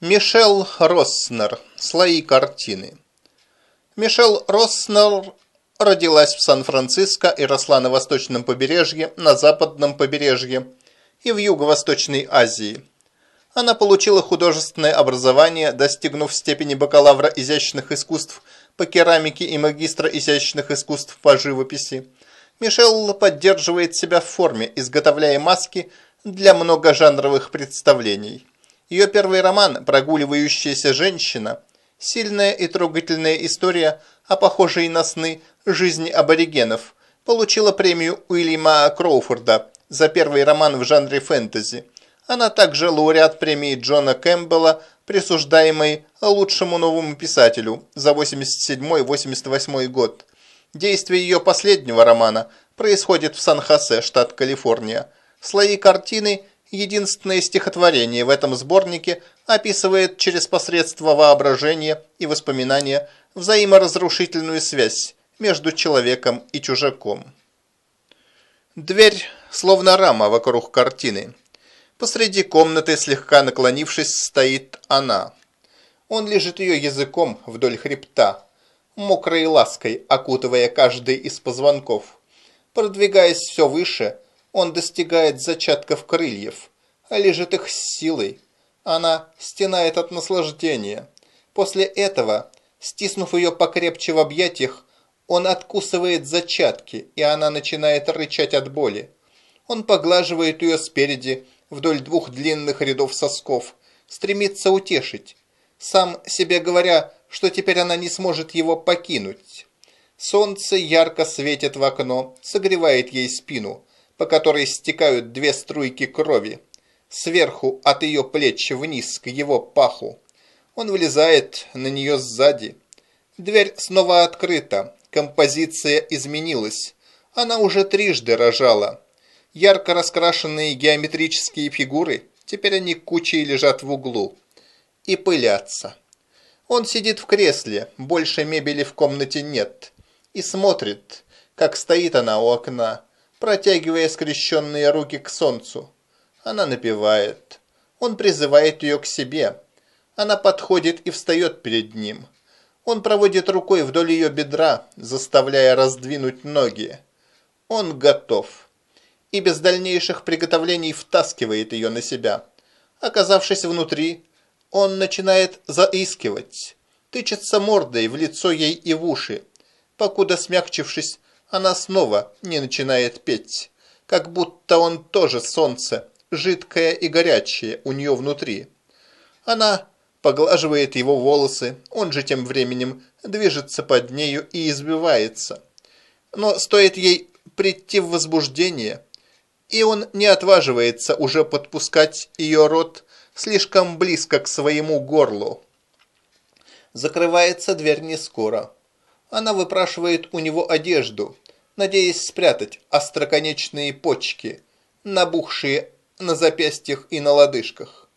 Мишел Росснер. Слои картины. Мишел Росснер родилась в Сан-Франциско и росла на восточном побережье, на западном побережье и в Юго-Восточной Азии. Она получила художественное образование, достигнув степени бакалавра изящных искусств по керамике и магистра изящных искусств по живописи. Мишель поддерживает себя в форме, изготовляя маски для многожанровых представлений. Ее первый роман «Прогуливающаяся женщина» – сильная и трогательная история о похожей на сны жизни аборигенов – получила премию Уильяма Кроуфорда за первый роман в жанре фэнтези. Она также лауреат премии Джона Кэмпбелла, присуждаемой лучшему новому писателю за 87-88 год. Действие ее последнего романа происходит в Сан-Хосе, штат Калифорния. Слои картины – Единственное стихотворение в этом сборнике описывает через посредство воображения и воспоминания взаиморазрушительную связь между человеком и чужаком. Дверь словно рама вокруг картины. Посреди комнаты, слегка наклонившись, стоит она. Он лежит ее языком вдоль хребта, мокрой лаской окутывая каждый из позвонков. Продвигаясь все выше – он достигает зачатков крыльев, а лежит их с силой. Она стенает от наслаждения. После этого, стиснув ее покрепче в объятиях, он откусывает зачатки, и она начинает рычать от боли. Он поглаживает ее спереди, вдоль двух длинных рядов сосков, стремится утешить, сам себе говоря, что теперь она не сможет его покинуть. Солнце ярко светит в окно, согревает ей спину, по которой стекают две струйки крови, сверху от ее плеч вниз к его паху. Он вылезает на нее сзади. Дверь снова открыта, композиция изменилась. Она уже трижды рожала. Ярко раскрашенные геометрические фигуры, теперь они кучей лежат в углу. И пылятся. Он сидит в кресле, больше мебели в комнате нет. И смотрит, как стоит она у окна, протягивая скрещенные руки к солнцу. Она напевает. Он призывает ее к себе. Она подходит и встает перед ним. Он проводит рукой вдоль ее бедра, заставляя раздвинуть ноги. Он готов. И без дальнейших приготовлений втаскивает ее на себя. Оказавшись внутри, он начинает заискивать, тычется мордой в лицо ей и в уши, покуда, смягчившись, она снова не начинает петь, как будто он тоже солнце, жидкое и горячее у нее внутри. Она поглаживает его волосы, он же тем временем движется под нею и избивается. Но стоит ей прийти в возбуждение, и он не отваживается уже подпускать ее рот слишком близко к своему горлу. Закрывается дверь не скоро. Она выпрашивает у него одежду, надеясь спрятать остроконечные почки, набухшие на запястьях и на лодыжках.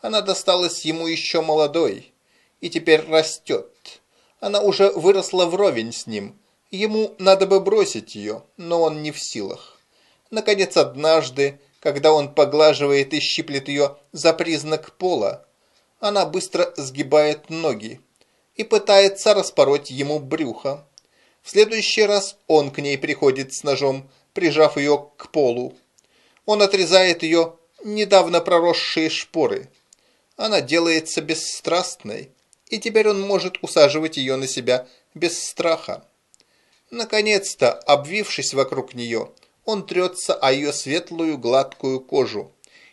Она досталась ему еще молодой и теперь растет. Она уже выросла вровень с ним. Ему надо бы бросить ее, но он не в силах. Наконец, однажды, когда он поглаживает и щиплет ее за признак пола, она быстро сгибает ноги и пытается распороть ему брюхо. В следующий раз он к ней приходит с ножом, прижав ее к полу. Он отрезает ее недавно проросшие шпоры. Она делается бесстрастной, и теперь он может усаживать ее на себя без страха. Наконец-то, обвившись вокруг нее, он трется о ее светлую гладкую кожу,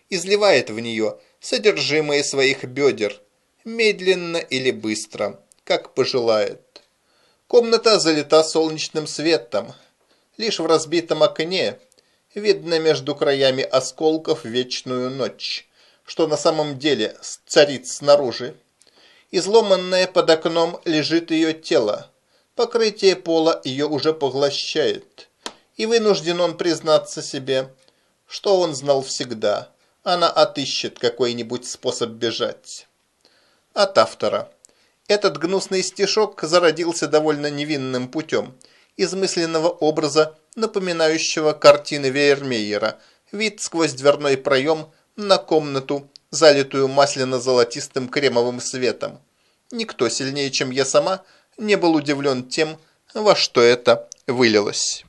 изливает в нее содержимое своих бедер, медленно или быстро, как пожелает. Комната залита солнечным светом. Лишь в разбитом окне видно между краями осколков вечную ночь, что на самом деле царит снаружи. Изломанное под окном лежит ее тело. Покрытие пола ее уже поглощает. И вынужден он признаться себе, что он знал всегда. Она отыщет какой-нибудь способ бежать. От автора. Этот гнусный стишок зародился довольно невинным путем, из мысленного образа, напоминающего картины Вейермейера, вид сквозь дверной проем на комнату залитую масляно-золотистым кремовым светом. Никто сильнее, чем я сама, не был удивлен тем, во что это вылилось.